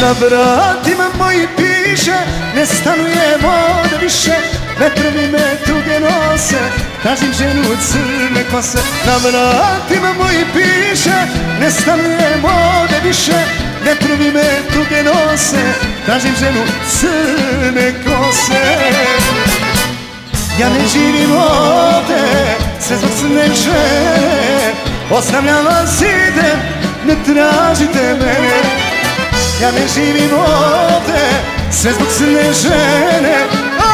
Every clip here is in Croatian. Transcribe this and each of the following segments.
Na vratima moji piše Ne stanuje vode više Vetrovi me tuge nose. Tražim ženu crne kose. Na vratima moji piše Ne stanuje vode više Vetrovi me tuge nose. Tražim ženu crne kose. Ja ne živim ovde Sve zbog crne žene. Ostavljam vas idem Ne tražite mene Ja ne živim ovde Sve zbog crne žene.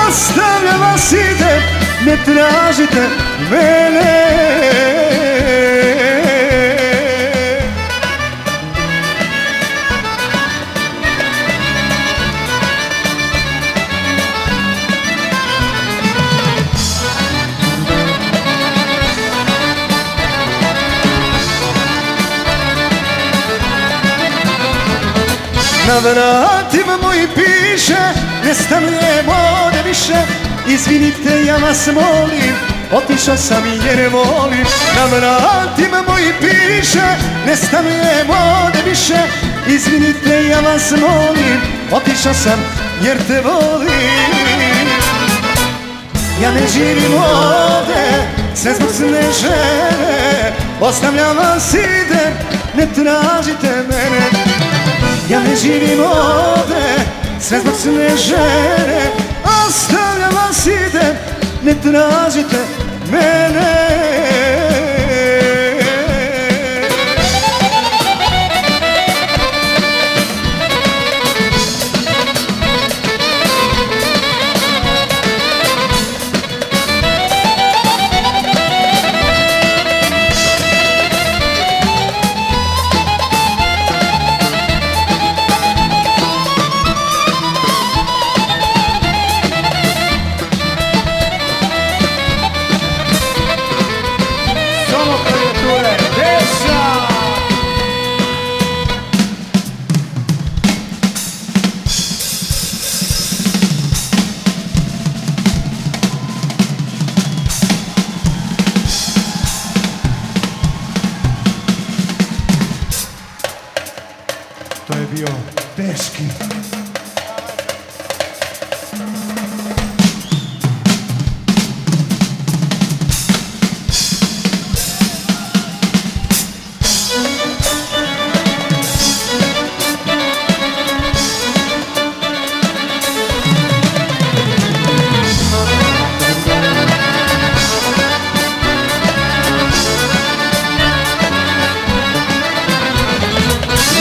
Ostavljam vas idem Ne tražite mene Na vratima moji piše Ne stanuje vode više? Izvinite ja vas molim Otišao sam jer ne volim Na vratima moji piše Ne stanuje vode više? Izvinite ja vas molim Otišao sam jer te volim. Ja ne živim ovde Sve zbog crne žene Ostavljam vas idem Ne tražite mene ja ne živim ovde, sve zbog crne žene. Ostavljam vas idem, ne tražite mene To je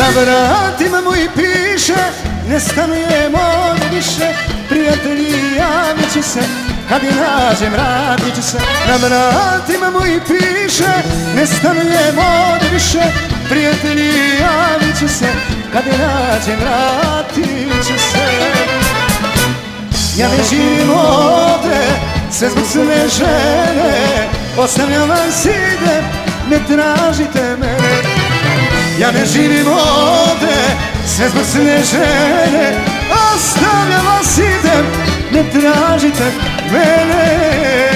Na vratima moji piše Ne stanujemo više Prijatelji javit će se. Kad je nađem vratit ću se. Na vratima moji piše Ne stanujemo više Prijatelji javit će se. Kad je nađem vratit ću se. Ja ne živim ovde Sve zbog crne žene. Ostavljam vas idem Ne tražite ja ne živim ovde, sve zbog žene Ostavljam vas idem, ne tražite mene